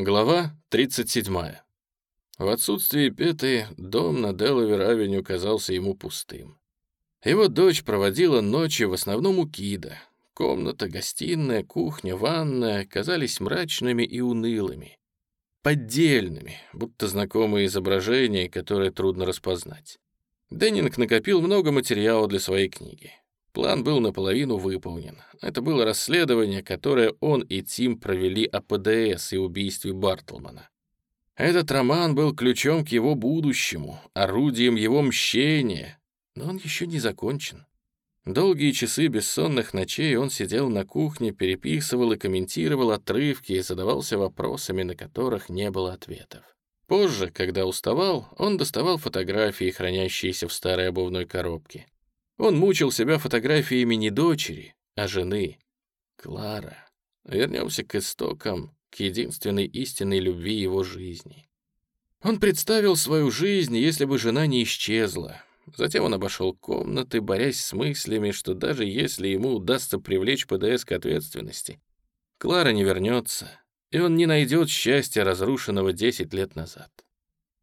Глава 37. В отсутствие Петы дом на Делавер-авеню казался ему пустым. Его дочь проводила ночи в основном у Кида. Комната, гостиная, кухня, ванная казались мрачными и унылыми. Поддельными, будто знакомые изображения, которые трудно распознать. Деннинг накопил много материала для своей книги. План был наполовину выполнен. Это было расследование, которое он и Тим провели о ПДС и убийстве Бартлмана. Этот роман был ключом к его будущему, орудием его мщения, но он еще не закончен. Долгие часы бессонных ночей он сидел на кухне, переписывал и комментировал отрывки и задавался вопросами, на которых не было ответов. Позже, когда уставал, он доставал фотографии, хранящиеся в старой обувной коробке. Он мучил себя фотографиями не дочери, а жены. Клара. Вернемся к истокам, к единственной истинной любви его жизни. Он представил свою жизнь, если бы жена не исчезла. Затем он обошел комнаты, борясь с мыслями, что даже если ему удастся привлечь ПДС к ответственности, Клара не вернется, и он не найдет счастья, разрушенного 10 лет назад.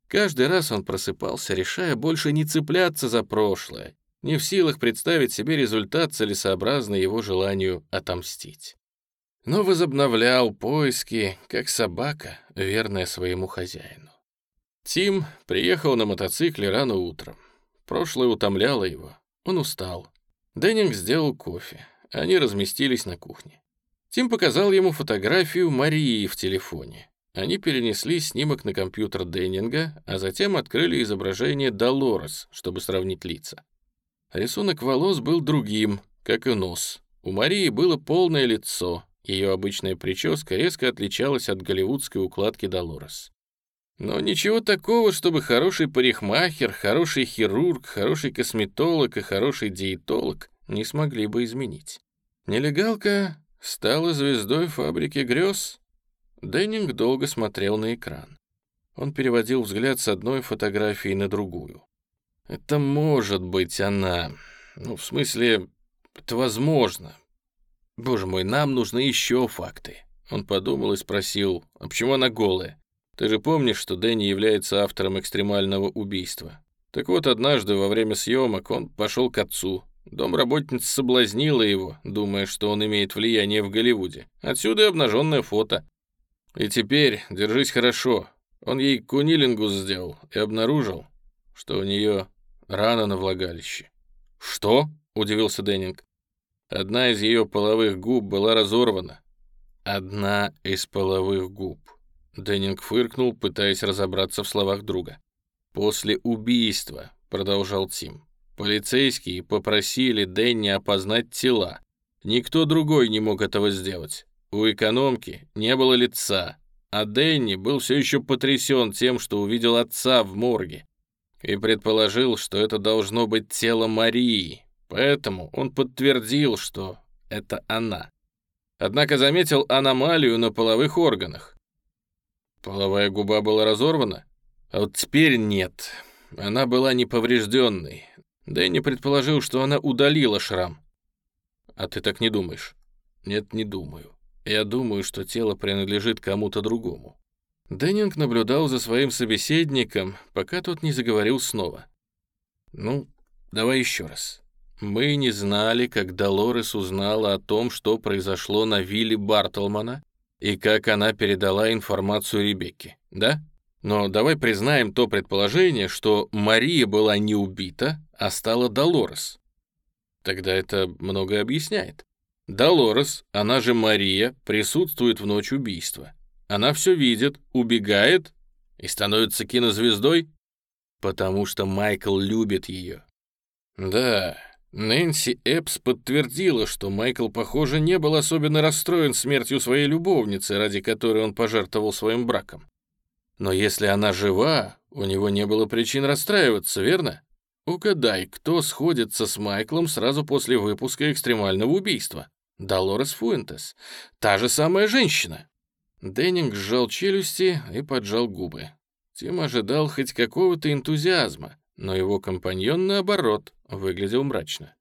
Каждый раз он просыпался, решая больше не цепляться за прошлое, не в силах представить себе результат, целесообразный его желанию отомстить. Но возобновлял поиски, как собака, верная своему хозяину. Тим приехал на мотоцикле рано утром. Прошлое утомляло его, он устал. Деннинг сделал кофе, они разместились на кухне. Тим показал ему фотографию Марии в телефоне. Они перенесли снимок на компьютер Деннинга, а затем открыли изображение Долорес, чтобы сравнить лица. Рисунок волос был другим, как и нос. У Марии было полное лицо, ее обычная прическа резко отличалась от голливудской укладки Долорес. Но ничего такого, чтобы хороший парикмахер, хороший хирург, хороший косметолог и хороший диетолог не смогли бы изменить. Нелегалка стала звездой фабрики грез. Деннинг долго смотрел на экран. Он переводил взгляд с одной фотографии на другую. Это может быть она. Ну, в смысле, это возможно. Боже мой, нам нужны еще факты. Он подумал и спросил, а почему она голая? Ты же помнишь, что Дэнни является автором экстремального убийства? Так вот, однажды во время съемок он пошел к отцу. Домработница соблазнила его, думая, что он имеет влияние в Голливуде. Отсюда и обнаженное фото. И теперь, держись хорошо, он ей кунилингус сделал и обнаружил, что у нее Рана на влагалище. «Что?» — удивился Деннинг. Одна из ее половых губ была разорвана. Одна из половых губ. Деннинг фыркнул, пытаясь разобраться в словах друга. «После убийства», — продолжал Тим, — «полицейские попросили Дэнни опознать тела. Никто другой не мог этого сделать. У экономки не было лица, а Дэнни был все еще потрясен тем, что увидел отца в морге и предположил, что это должно быть тело Марии, поэтому он подтвердил, что это она. Однако заметил аномалию на половых органах. Половая губа была разорвана? А вот теперь нет. Она была неповрежденной. Дэнни предположил, что она удалила шрам. А ты так не думаешь? Нет, не думаю. Я думаю, что тело принадлежит кому-то другому. Деннинг наблюдал за своим собеседником, пока тот не заговорил снова. «Ну, давай еще раз. Мы не знали, как Долорес узнала о том, что произошло на вилле Бартлмана и как она передала информацию Ребекке, да? Но давай признаем то предположение, что Мария была не убита, а стала Долорес. Тогда это многое объясняет. Долорес, она же Мария, присутствует в ночь убийства. Она все видит, убегает и становится кинозвездой, потому что Майкл любит ее. Да, Нэнси Эпс подтвердила, что Майкл, похоже, не был особенно расстроен смертью своей любовницы, ради которой он пожертвовал своим браком. Но если она жива, у него не было причин расстраиваться, верно? Угадай, кто сходится с Майклом сразу после выпуска экстремального убийства? Долорес Фуэнтес. Та же самая женщина. Деннинг сжал челюсти и поджал губы. Тим ожидал хоть какого-то энтузиазма, но его компаньон, наоборот, выглядел мрачно.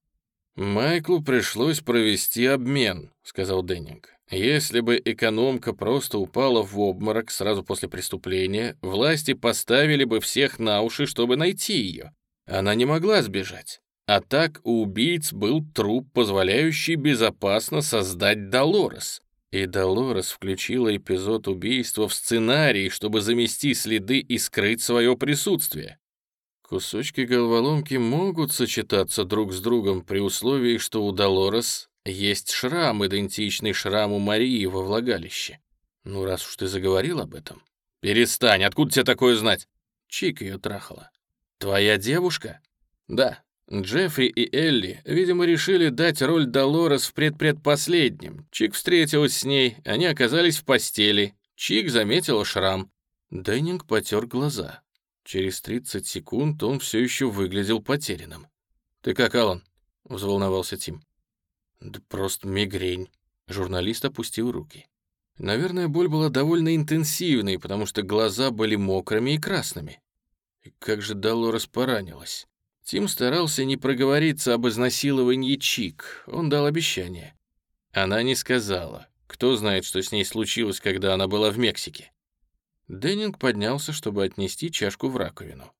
«Майклу пришлось провести обмен», — сказал Деннинг. Если бы экономка просто упала в обморок сразу после преступления, власти поставили бы всех на уши, чтобы найти ее. Она не могла сбежать. А так у убийц был труп, позволяющий безопасно создать Долорес. И Долорес включила эпизод убийства в сценарий, чтобы замести следы и скрыть свое присутствие. Кусочки головоломки могут сочетаться друг с другом при условии, что у Долорес есть шрам, идентичный шраму Марии во влагалище. Ну, раз уж ты заговорил об этом. Перестань, откуда тебе такое знать? Чик ее трахала. Твоя девушка? Да. Джеффри и Элли, видимо, решили дать роль Долорес в предпредпоследнем. Чик встретилась с ней, они оказались в постели. Чик заметила шрам. Дэннинг потер глаза. Через 30 секунд он все еще выглядел потерянным. «Ты как, Алан?» — взволновался Тим. «Да просто мигрень». Журналист опустил руки. Наверное, боль была довольно интенсивной, потому что глаза были мокрыми и красными. И как же Долорес поранилась. Тим старался не проговориться об изнасиловании Чик. Он дал обещание. Она не сказала. Кто знает, что с ней случилось, когда она была в Мексике. Деннинг поднялся, чтобы отнести чашку в раковину.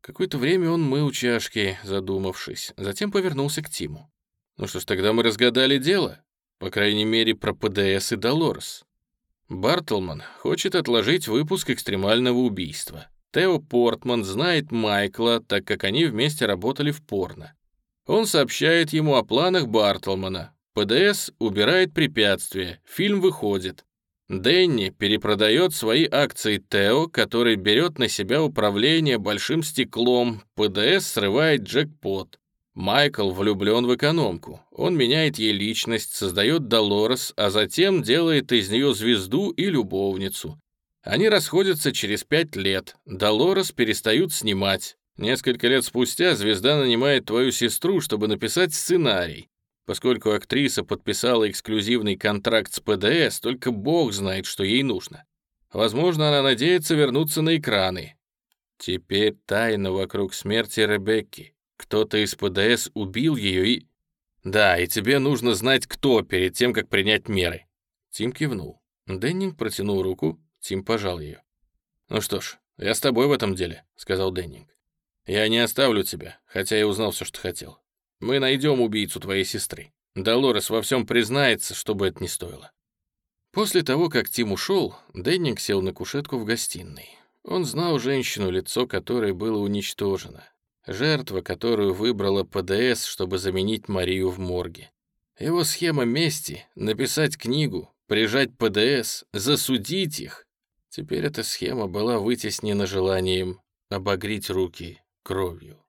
Какое-то время он мыл чашки, задумавшись, затем повернулся к Тиму. «Ну что ж, тогда мы разгадали дело. По крайней мере, про ПДС и Долорес. Бартлман хочет отложить выпуск экстремального убийства. Тео Портман знает Майкла, так как они вместе работали в порно. Он сообщает ему о планах Бартлмана. ПДС убирает препятствия, фильм выходит. Дэнни перепродает свои акции Тео, который берет на себя управление большим стеклом. ПДС срывает джекпот. Майкл влюблен в экономку. Он меняет ей личность, создает Долорес, а затем делает из нее звезду и любовницу. Они расходятся через пять лет. Долорес перестают снимать. Несколько лет спустя звезда нанимает твою сестру, чтобы написать сценарий. Поскольку актриса подписала эксклюзивный контракт с ПДС, только бог знает, что ей нужно. Возможно, она надеется вернуться на экраны. Теперь тайна вокруг смерти Ребекки. Кто-то из ПДС убил ее и... Да, и тебе нужно знать, кто, перед тем, как принять меры. Тим кивнул. Деннинг протянул руку, Тим пожал ее. «Ну что ж, я с тобой в этом деле», — сказал Деннинг. «Я не оставлю тебя, хотя я узнал все, что хотел. Мы найдем убийцу твоей сестры. Долорес во всем признается, что бы это ни стоило». После того, как Тим ушел, Деннинг сел на кушетку в гостиной. Он знал женщину, лицо которой было уничтожено. Жертва, которую выбрала ПДС, чтобы заменить Марию в морге. Его схема мести — написать книгу, прижать ПДС, засудить их. Теперь эта схема была вытеснена желанием обогреть руки кровью.